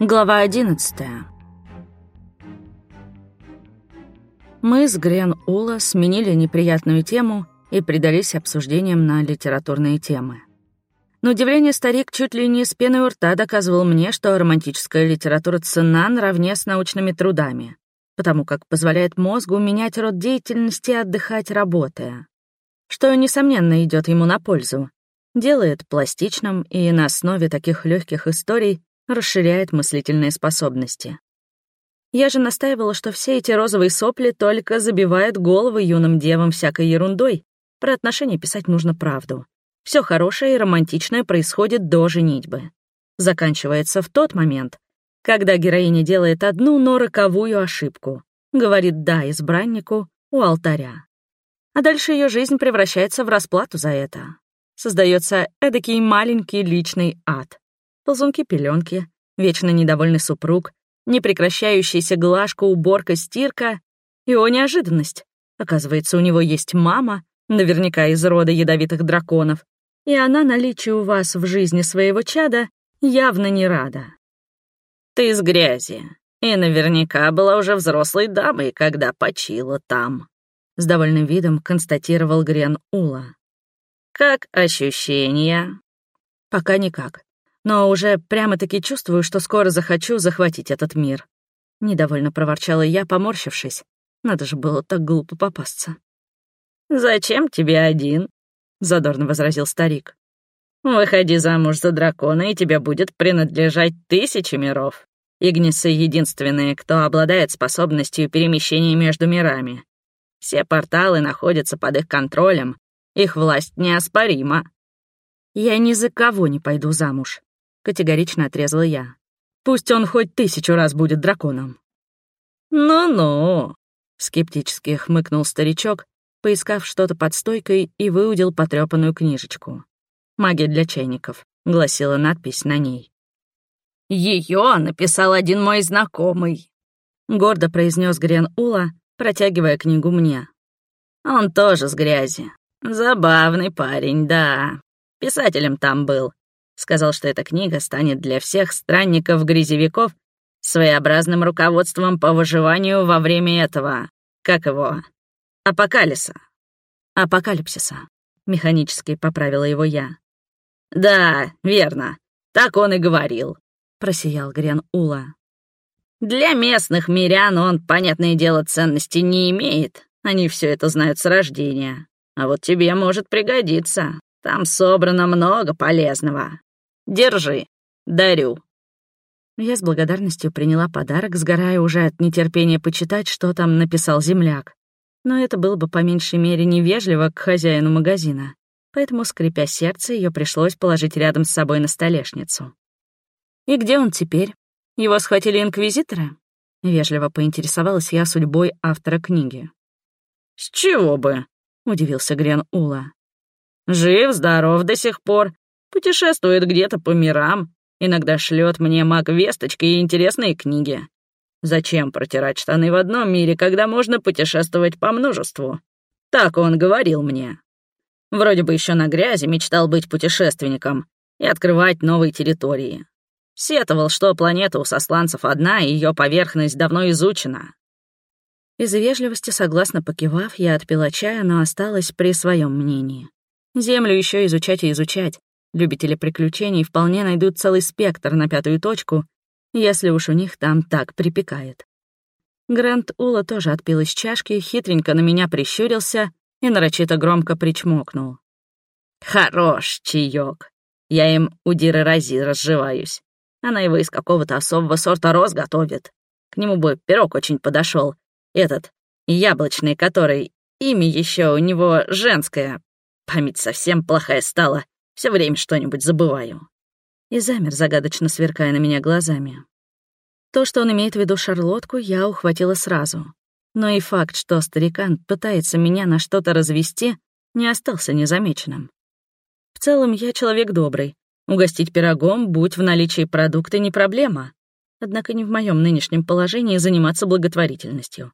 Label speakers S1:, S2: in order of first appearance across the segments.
S1: Глава одиннадцатая. Мы с Грен Ула сменили неприятную тему и предались обсуждениям на литературные темы. На удивление старик чуть ли не с пеной у рта доказывал мне, что романтическая литература цена наравне с научными трудами, потому как позволяет мозгу менять род деятельности и отдыхать, работая. Что, несомненно, идет ему на пользу. Делает пластичным и на основе таких легких историй расширяет мыслительные способности. Я же настаивала, что все эти розовые сопли только забивают головы юным девам всякой ерундой. Про отношения писать нужно правду. Все хорошее и романтичное происходит до женитьбы. Заканчивается в тот момент, когда героиня делает одну, но роковую ошибку. Говорит «да» избраннику у алтаря. А дальше ее жизнь превращается в расплату за это. Создается эдакий маленький личный ад. Ползунки-пеленки, вечно недовольный супруг, непрекращающаяся глажка, уборка, стирка. И, о, неожиданность! Оказывается, у него есть мама, наверняка из рода ядовитых драконов, и она наличию у вас в жизни своего чада явно не рада.
S2: Ты из грязи, и наверняка была уже взрослой дамой, когда почила там.
S1: С довольным видом констатировал Грен Ула.
S2: Как ощущения?
S1: Пока никак но уже прямо-таки чувствую, что скоро захочу захватить этот мир. Недовольно проворчала я, поморщившись. Надо же было так глупо попасться.
S2: «Зачем тебе один?» — задорно возразил старик. «Выходи замуж за дракона, и тебе будет принадлежать тысячи миров. Игнисы — единственные, кто обладает способностью перемещения между мирами. Все порталы находятся под их контролем, их власть неоспорима».
S1: «Я ни за кого не пойду замуж», категорично отрезала я. Пусть он хоть тысячу раз будет драконом.
S2: «Ну-ну», —
S1: скептически хмыкнул старичок, поискав что-то под стойкой и выудил потрёпанную книжечку. «Магия для чайников», — гласила надпись на ней.
S2: Ее написал один мой знакомый», — гордо произнес Грен Ула, протягивая книгу мне. «Он тоже с грязи. Забавный парень, да. Писателем там был. Сказал, что эта книга станет для всех странников-грязевиков своеобразным руководством по выживанию во время этого, как его, апокалиса.
S1: Апокалипсиса. Механически поправила его я.
S2: Да, верно. Так он и говорил.
S1: Просиял Грен Ула.
S2: Для местных мирян он, понятное дело, ценности не имеет. Они все это знают с рождения. А вот тебе может пригодиться. Там собрано много полезного. Держи. Дарю».
S1: Я с благодарностью приняла подарок, сгорая уже от нетерпения почитать, что там написал земляк. Но это было бы по меньшей мере невежливо к хозяину магазина. Поэтому, скрипя сердце, ее пришлось положить рядом с собой на столешницу. «И где он теперь? Его схватили инквизиторы?» Вежливо поинтересовалась я судьбой автора книги.
S2: «С чего бы?» — удивился Грен Ула. «Жив-здоров до сих пор, Путешествует где-то по мирам, иногда шлет мне маг весточки и интересные книги. Зачем протирать штаны в одном мире, когда можно путешествовать по множеству? Так он говорил мне. Вроде бы еще на грязи мечтал быть путешественником и открывать новые территории. Сетовал, что планета у сосланцев одна, и ее поверхность давно изучена.
S1: Из вежливости, согласно покивав, я отпила чая, но осталась при своем мнении. Землю еще изучать и изучать, Любители приключений вполне найдут целый спектр на пятую точку, если уж у них там так припекает. Грант Ула тоже отпил из чашки, хитренько на меня прищурился и нарочито громко причмокнул.
S2: «Хорош чаёк. Я им у Диры Рази разживаюсь. Она его из какого-то особого сорта роз готовит. К нему бы пирог очень подошел. Этот, яблочный, который... Имя еще у него женское. Память совсем плохая стала. Все время что-нибудь забываю».
S1: И замер, загадочно сверкая на меня глазами. То, что он имеет в виду шарлотку, я ухватила сразу. Но и факт, что старикан пытается меня на что-то развести, не остался незамеченным. В целом, я человек добрый. Угостить пирогом, будь в наличии продукты, не проблема. Однако не в моем нынешнем положении заниматься благотворительностью.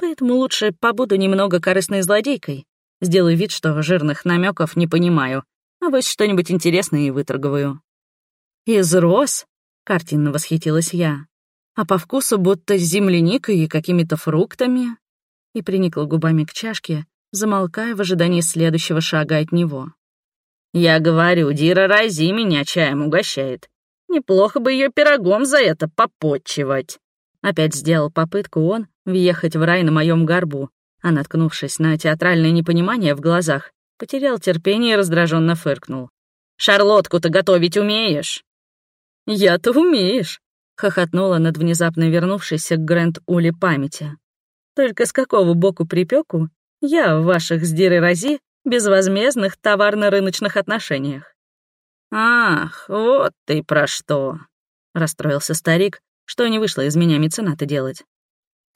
S1: Поэтому лучше побуду немного корыстной злодейкой. Сделаю вид, что жирных намеков не понимаю, а вот что-нибудь интересное и выторговаю. Из роз?» — картинно восхитилась я. «А по вкусу будто с земляникой и какими-то фруктами?» И приникла губами к чашке, замолкая в ожидании следующего шага от него.
S2: «Я говорю, Дира Рази меня чаем угощает. Неплохо бы ее пирогом за это попотчевать».
S1: Опять сделал попытку он въехать в рай на моем горбу, а, наткнувшись на театральное непонимание в глазах, потерял терпение и раздраженно фыркнул.
S2: «Шарлотку-то готовить умеешь?»
S1: «Я-то умеешь», — хохотнула над внезапно вернувшейся к Грэнд Ули памяти. «Только с какого боку припеку я в ваших с Дирой Рази безвозмездных товарно-рыночных отношениях?»
S2: «Ах, вот ты про что!» — расстроился старик, что не вышло из меня мецената делать.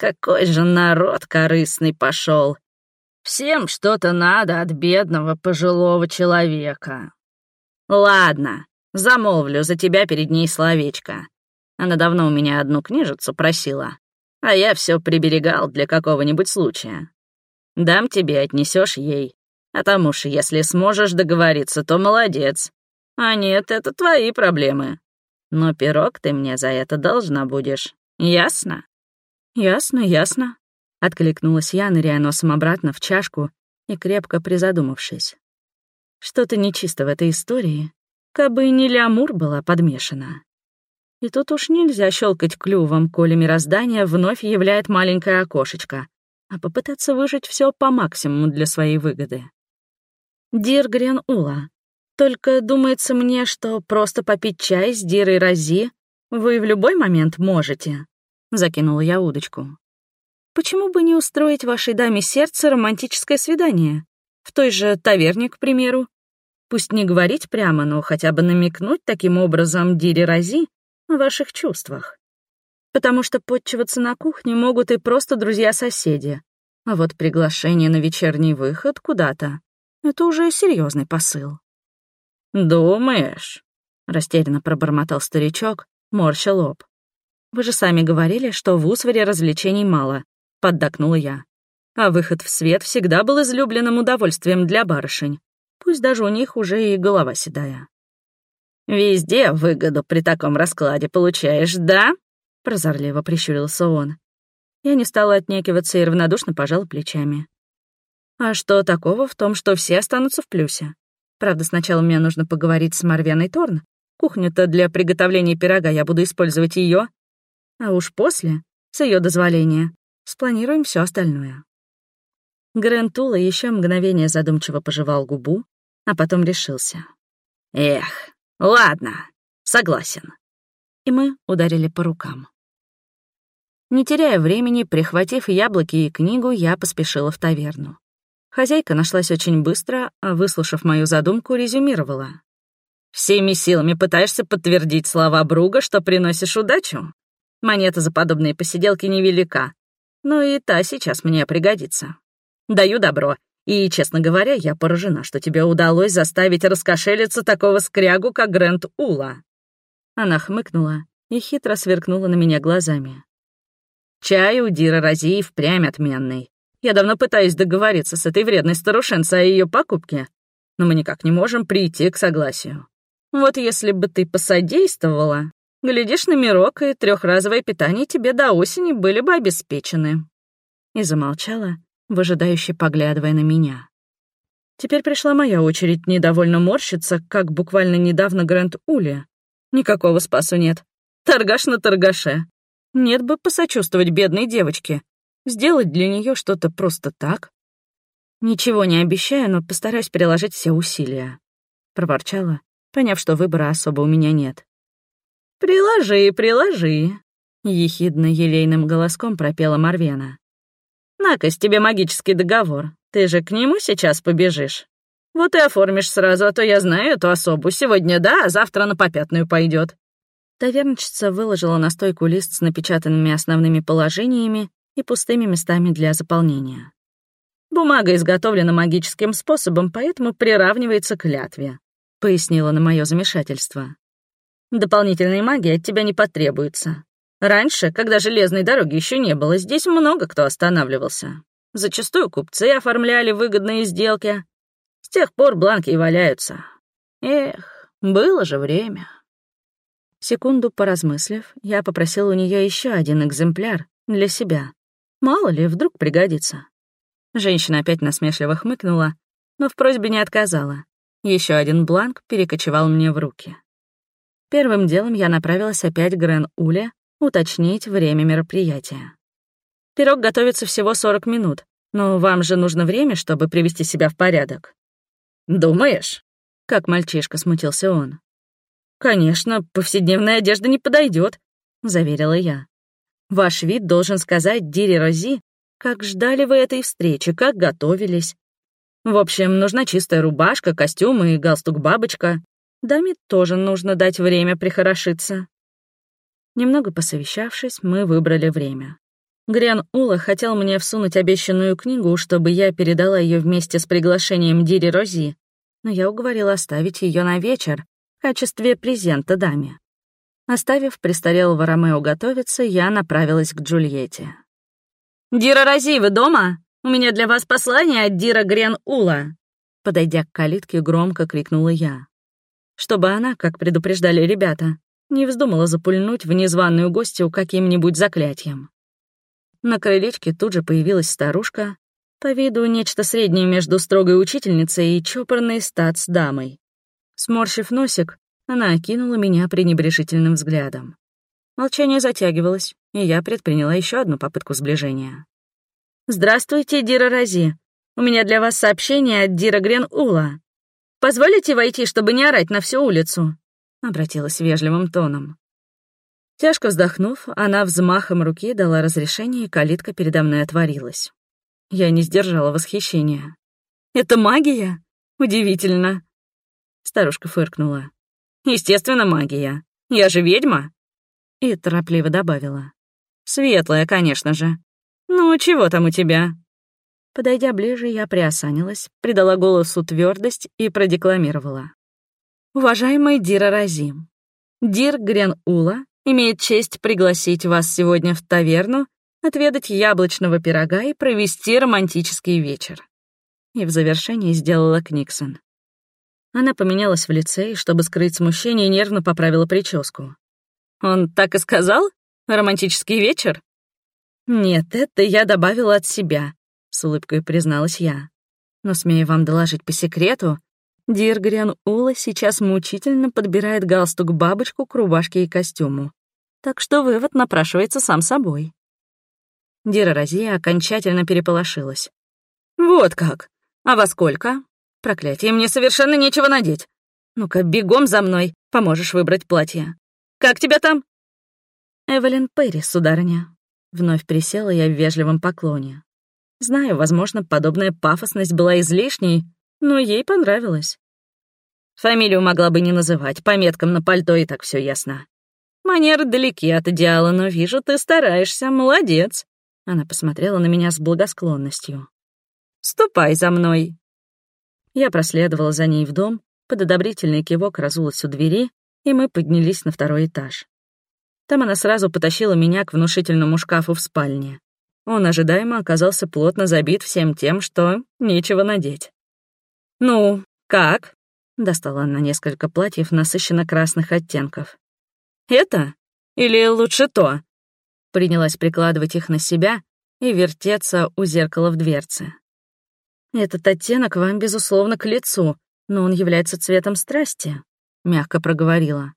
S2: «Какой же народ корыстный пошел! Всем что-то надо от бедного пожилого человека. Ладно, замолвлю за тебя перед ней словечко. Она давно у меня одну книжицу просила, а я все приберегал для какого-нибудь случая. Дам тебе, отнесешь ей. А там уж, если сможешь договориться, то молодец. А нет, это твои проблемы. Но пирог ты мне за это должна будешь. Ясно?
S1: Ясно, ясно. Откликнулась я, ныряя носом обратно в чашку и крепко призадумавшись. Что-то нечисто в этой истории, кабы не Леамур была подмешана. И тут уж нельзя щелкать клювом, коли мироздание вновь являет маленькое окошечко, а попытаться выжить все по максимуму для своей выгоды. Дир Грен Ула, только думается мне, что просто попить чай с Дирой Рази вы в любой момент можете. Закинула я удочку. Почему бы не устроить вашей даме сердца романтическое свидание? В той же таверне, к примеру. Пусть не говорить прямо, но хотя бы намекнуть таким образом Дире Рази о ваших чувствах. Потому что подчиваться на кухне могут и просто друзья-соседи. А вот приглашение на вечерний выход куда-то — это уже серьезный посыл.
S2: «Думаешь?»
S1: — растерянно пробормотал старичок, морща лоб. «Вы же сами говорили, что в Усваре развлечений мало поддакнула я. А выход в свет всегда был излюбленным удовольствием для барышень. Пусть даже у них уже и голова седая.
S2: «Везде выгоду при таком раскладе получаешь, да?» — прозорливо прищурился он.
S1: Я не стала отнекиваться и равнодушно пожала плечами. «А что такого в том, что все останутся в плюсе? Правда, сначала мне нужно поговорить с Марвеной Торн. Кухню-то для приготовления пирога я буду использовать ее. А уж после, с ее дозволения, Спланируем все остальное. Грентула еще мгновение задумчиво пожевал губу, а потом решился.
S2: «Эх, ладно, согласен».
S1: И мы ударили по рукам. Не теряя времени, прихватив яблоки и книгу, я поспешила в таверну. Хозяйка нашлась очень быстро, а, выслушав мою задумку, резюмировала.
S2: «Всеми силами пытаешься подтвердить слова Бруга, что приносишь удачу? Монета за подобные посиделки невелика, но и та сейчас мне пригодится. Даю добро. И, честно говоря, я поражена, что тебе удалось заставить раскошелиться такого скрягу, как Грэнд Ула».
S1: Она хмыкнула и хитро сверкнула на меня глазами.
S2: «Чай у Дира Рози впрямь отменный. Я давно пытаюсь договориться с этой вредной старушенцей о ее покупке, но мы никак не можем прийти к согласию. Вот если бы ты посодействовала, Глядишь, номерок и трехразовое питание тебе до осени были бы обеспечены».
S1: И замолчала, выжидающе поглядывая на меня. Теперь пришла моя очередь недовольно морщиться, как буквально недавно Грэнд Ули. Никакого спасу нет. Торгаш на торгаше. Нет бы посочувствовать бедной девочке. Сделать для нее что-то просто так. Ничего не обещаю, но постараюсь приложить все усилия. Проворчала, поняв, что выбора особо у меня нет.
S2: «Приложи, приложи», —
S1: ехидно-елейным голоском пропела Марвена.
S2: «Накось тебе магический договор. Ты же к нему сейчас побежишь. Вот и оформишь сразу, а то я знаю эту особу. Сегодня да, а завтра на попятную пойдет.
S1: Тавернчица выложила на стойку лист с напечатанными основными положениями и пустыми местами для заполнения.
S2: «Бумага изготовлена магическим способом, поэтому приравнивается к клятве», — пояснила на мое замешательство. Дополнительной магии от тебя не потребуется. Раньше, когда железной дороги еще не было, здесь много кто останавливался. Зачастую купцы оформляли выгодные сделки. С тех пор бланки и валяются. Эх, было же время.
S1: Секунду поразмыслив, я попросил у нее еще один экземпляр для себя. Мало ли, вдруг пригодится. Женщина опять насмешливо хмыкнула, но в просьбе не отказала. Еще один бланк перекочевал мне в руки. Первым делом я направилась опять к Грен-Уле уточнить время мероприятия. Пирог готовится всего 40 минут, но вам же нужно время, чтобы привести себя в порядок.
S2: «Думаешь?»
S1: — как мальчишка смутился он.
S2: «Конечно, повседневная одежда не подойдет,
S1: заверила я. «Ваш вид должен сказать Дире Рози, как ждали вы этой встречи, как готовились. В общем, нужна чистая рубашка, костюм и галстук-бабочка. Даме тоже нужно дать время прихорошиться». Немного посовещавшись, мы выбрали время. Грен Ула хотел мне всунуть обещанную книгу, чтобы я передала ее вместе с приглашением Дири Рози, но я уговорила оставить ее на вечер в качестве презента даме. Оставив престарелого Ромео готовиться, я направилась к Джульетте.
S2: «Дира Рози, вы дома? У меня для вас послание от Дира Грен Ула!»
S1: Подойдя к калитке, громко крикнула я. Чтобы она, как предупреждали ребята, не вздумала запульнуть в незваную гостью каким-нибудь заклятием. На крылечке тут же появилась старушка, по виду нечто среднее между строгой учительницей и чопорной статс-дамой. Сморщив носик, она окинула меня пренебрежительным взглядом. Молчание затягивалось, и я предприняла еще одну попытку сближения. «Здравствуйте, Дира Рази. У меня для вас сообщение от Дира Грен Ула. Позволите войти, чтобы не орать на всю улицу?» Обратилась вежливым тоном. Тяжко вздохнув, она взмахом руки дала разрешение, и калитка передо мной отворилась. Я не сдержала восхищения. «Это магия? Удивительно!» Старушка фыркнула. «Естественно, магия. Я же ведьма!» И торопливо добавила. «Светлая, конечно же. Ну, чего там у тебя?» Подойдя ближе, я приосанилась, придала голосу твердость и продекламировала. «Уважаемый Дира Разим, Дир Грен Ула имеет честь пригласить вас сегодня в таверну, отведать яблочного пирога и провести романтический вечер. И в завершении сделала Книксон. Она поменялась в лице и, чтобы скрыть смущение, нервно поправила прическу. «Он так и сказал? Романтический вечер?» «Нет, это я добавила от себя», — с улыбкой призналась я. «Но смею вам доложить по секрету, Диргриан Ула сейчас мучительно подбирает галстук-бабочку к рубашке и костюму. Так что вывод напрашивается сам собой. Дира Розия окончательно переполошилась. «Вот как? А во сколько? Проклятие, мне совершенно нечего надеть. Ну-ка, бегом за мной, поможешь выбрать платье. Как тебя там?» «Эвелин Перри, сударыня». Вновь присела я в вежливом поклоне. Знаю, возможно, подобная пафосность была излишней, но ей понравилось. Фамилию могла бы не называть, по меткам на пальто и так все ясно. Манеры далеки от идеала, но вижу, ты стараешься, молодец. Она посмотрела на меня с благосклонностью. «Ступай за мной». Я проследовала за ней в дом, под одобрительный кивок разулась у двери, и мы поднялись на второй этаж. Там она сразу потащила меня к внушительному шкафу в спальне. Он ожидаемо оказался плотно забит всем тем, что нечего надеть. «Ну, как?» — достала она несколько платьев насыщенно-красных оттенков. «Это? Или лучше то?» Принялась прикладывать их на себя и вертеться у зеркала в дверце. «Этот оттенок вам, безусловно, к лицу, но он является цветом страсти», — мягко проговорила.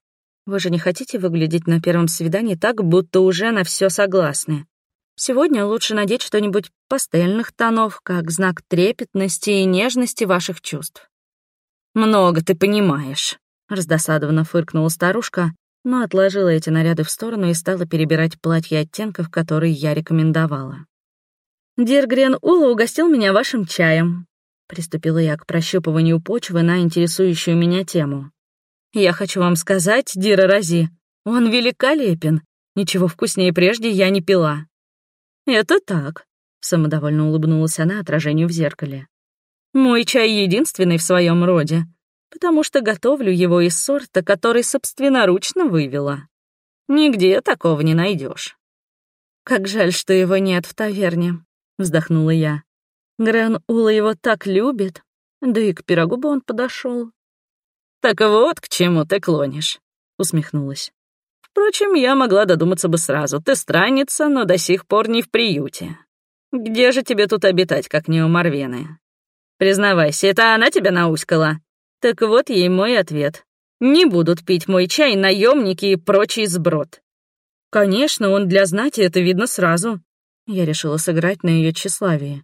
S1: «Вы же не хотите выглядеть на первом свидании так, будто уже на все согласны. Сегодня лучше надеть что-нибудь пастельных тонов, как знак трепетности и нежности ваших чувств. «Много ты понимаешь», — раздосадованно фыркнула старушка, но отложила эти наряды в сторону и стала перебирать платья оттенков, которые я рекомендовала. «Диргрен Ула угостил меня вашим чаем», — приступила я к прощупыванию почвы на интересующую меня тему. «Я хочу вам сказать, Дира Рази, он великолепен. Ничего вкуснее прежде я не пила». «Это так», — самодовольно улыбнулась она отражению в зеркале. «Мой чай единственный в своем роде, потому что готовлю его из сорта, который собственноручно вывела. Нигде такого не найдешь. «Как жаль, что его нет в таверне», — вздохнула я. «Грен Ула его так любит, да и к пирогу бы он подошел. «Так вот к чему ты клонишь», — усмехнулась.
S2: Впрочем, я могла додуматься бы сразу. Ты странница, но до сих пор не в приюте. Где же тебе тут обитать, как не у Марвены? Признавайся, это она тебя науськала? Так вот ей мой ответ. Не будут пить мой чай наемники и прочий сброд. Конечно, он для знати, это видно сразу. Я решила сыграть на ее тщеславие.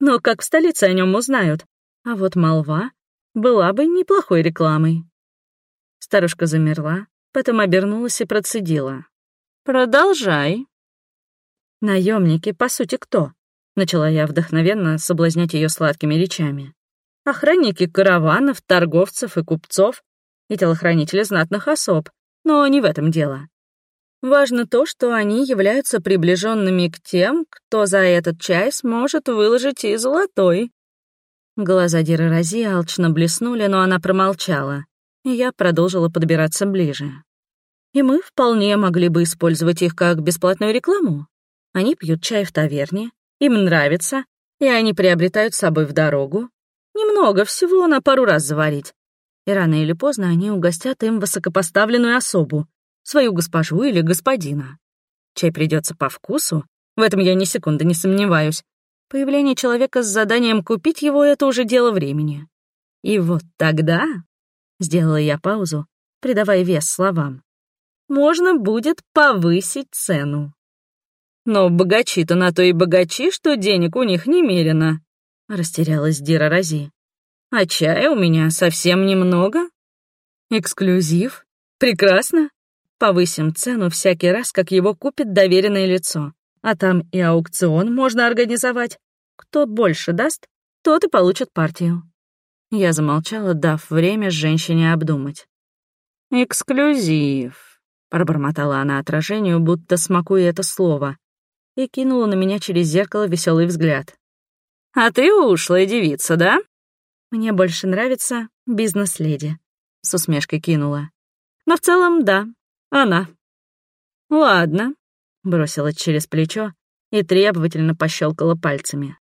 S2: Но как в столице о нем узнают? А вот молва была бы неплохой рекламой. Старушка замерла, потом обернулась и процедила. «Продолжай». «Наемники, по сути, кто?» — начала я вдохновенно соблазнять ее сладкими речами. «Охранники караванов, торговцев и купцов и телохранители знатных особ, но не в этом дело. Важно то, что они являются приближенными к тем, кто за этот чай сможет выложить и золотой». Глаза Диры Рози алчно блеснули, но она промолчала, я продолжила подбираться ближе. И мы вполне могли бы использовать их как бесплатную рекламу. Они пьют чай в таверне, им нравится, и они приобретают с собой в дорогу. Немного, всего на пару раз заварить. И рано или поздно они угостят им высокопоставленную особу, свою госпожу или господина. Чай придется по вкусу, в этом я ни секунды не сомневаюсь. Появление человека с заданием купить его — это уже дело времени. И вот тогда... Сделала я паузу, придавая вес словам можно будет повысить цену. Но богачи-то на то и богачи, что денег у них немерено, — растерялась Дира Рази. А чая у меня совсем немного. Эксклюзив. Прекрасно. Повысим цену всякий раз, как его купит доверенное лицо. А там и аукцион можно организовать. Кто больше даст, тот и получит партию. Я замолчала, дав время женщине обдумать. «Эксклюзив», Пробормотала она отражению, будто смакуя это слово, и кинула на меня через зеркало веселый взгляд. «А ты ушлая девица, да?» «Мне больше нравится бизнес-леди», — с усмешкой кинула. «Но в целом, да, она». «Ладно», — бросила через плечо и требовательно пощелкала пальцами.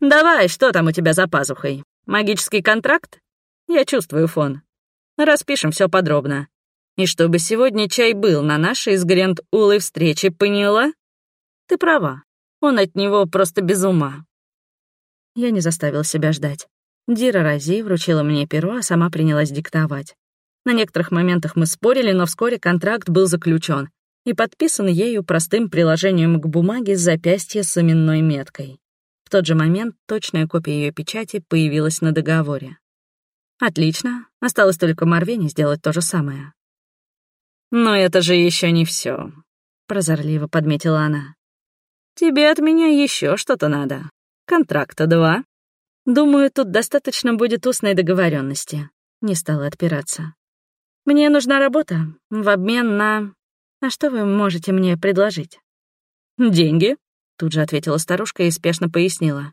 S2: «Давай, что там у тебя за пазухой? Магический контракт? Я чувствую фон. Распишем все подробно. И чтобы сегодня чай был на нашей с Грент Улой встрече, поняла? Ты права. Он от него просто без ума. Я не заставил себя ждать. Дира Рази вручила мне перо, а сама принялась диктовать. На некоторых моментах мы спорили, но вскоре контракт был заключен и подписан ею простым приложением к бумаге с запястья с именной меткой. Тот же момент точная копия ее печати появилась на договоре. Отлично, осталось только Марвене сделать то же самое. «Но это же еще не все, прозорливо подметила она. «Тебе от меня еще что-то надо. Контракта два. Думаю, тут достаточно будет устной договоренности. Не стала отпираться. Мне нужна работа в обмен на... А что вы можете мне предложить? Деньги, тут же ответила старушка и спешно пояснила.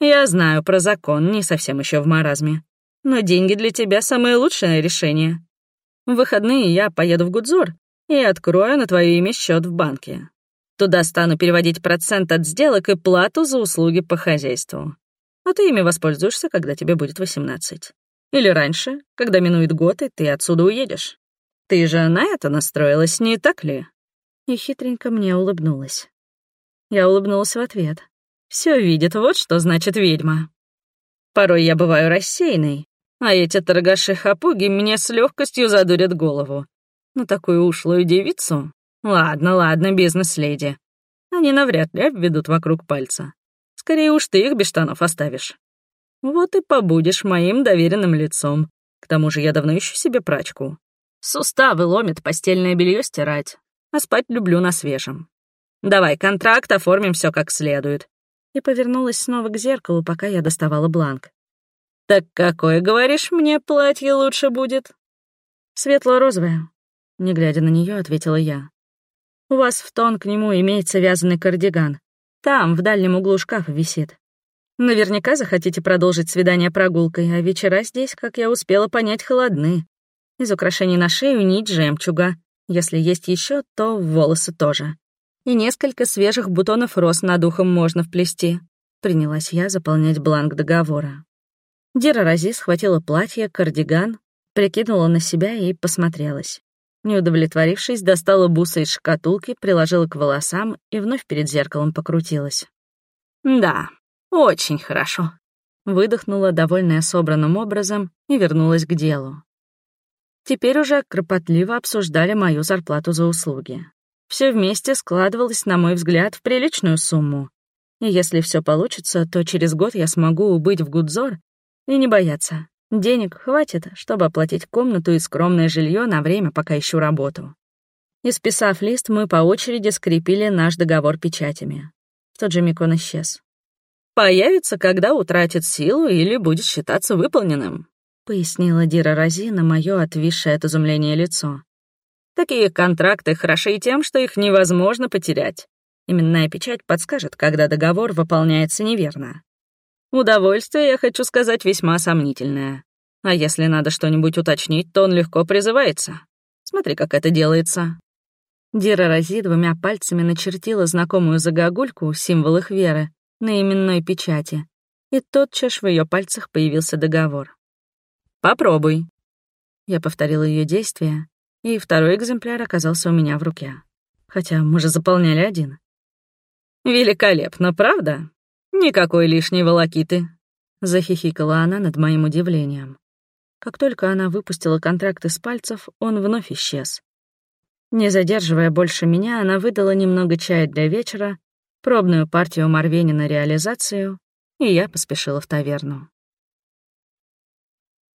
S2: Я знаю про закон, не совсем еще в маразме. Но деньги для тебя самое лучшее решение. В выходные я поеду в Гудзор и открою на твое имя счет в банке. Туда стану переводить процент от сделок и плату за услуги по хозяйству. А ты ими воспользуешься, когда тебе будет 18. Или раньше, когда минует год, и ты отсюда уедешь. Ты же на это настроилась, не так ли?» И хитренько мне улыбнулась. Я улыбнулась в ответ. Все видит, вот что значит ведьма. Порой я бываю рассеянной, а эти торгаши-хапуги мне с легкостью задурят голову. Но такую ушлую девицу? Ладно, ладно, бизнес-леди. Они навряд ли обведут вокруг пальца. Скорее уж ты их без штанов оставишь. Вот и побудешь моим доверенным лицом. К тому же я давно ищу себе прачку. Суставы ломит постельное белье стирать, а спать люблю на свежем. Давай контракт, оформим все как следует. И повернулась снова к зеркалу, пока я доставала бланк. «Так какое, говоришь, мне платье лучше будет?» «Светло-розовое», — не глядя на нее, ответила я. «У вас в тон к нему имеется вязаный кардиган. Там, в дальнем углу шкафа висит. Наверняка захотите продолжить свидание прогулкой, а вечера здесь, как я успела понять, холодны. Из украшений на шею нить жемчуга. Если есть еще, то волосы тоже. И несколько свежих бутонов роз над ухом можно вплести. Принялась я заполнять бланк договора. Дира Рази схватила платье, кардиган, прикинула на себя и посмотрелась.
S1: Не удовлетворившись, достала бусы из шкатулки, приложила к волосам и вновь перед зеркалом покрутилась.
S2: «Да, очень хорошо», — выдохнула, довольная собранным образом, и вернулась к делу. Теперь уже кропотливо обсуждали мою зарплату за услуги. Все вместе складывалось, на мой взгляд, в приличную сумму. И если все получится, то через год я смогу убыть в Гудзор и не бояться. Денег хватит, чтобы оплатить комнату и скромное жилье на время, пока ищу работу. Исписав лист, мы по очереди скрепили наш договор печатями. В тот же миг он исчез. «Появится, когда утратит силу или будет считаться выполненным», — пояснила Дира Рози на мое отвисшее от изумления лицо. «Такие контракты хороши тем, что их невозможно потерять. Именная печать подскажет, когда договор выполняется неверно. Удовольствие, я хочу сказать, весьма сомнительное. А если надо что-нибудь уточнить, то он легко призывается. Смотри, как это делается». Дира Рози двумя пальцами начертила знакомую загогульку, символ их веры, на именной печати, и тотчас в ее пальцах появился договор. «Попробуй». Я повторила ее действия, и второй экземпляр оказался у меня в руке. Хотя мы же заполняли один. «Великолепно, правда?» «Никакой лишней волокиты», — захихикала она над моим удивлением. Как только она выпустила контракт из пальцев, он вновь исчез. Не задерживая больше меня, она выдала немного чая для вечера, пробную партию Марвени на реализацию, и я поспешила в таверну.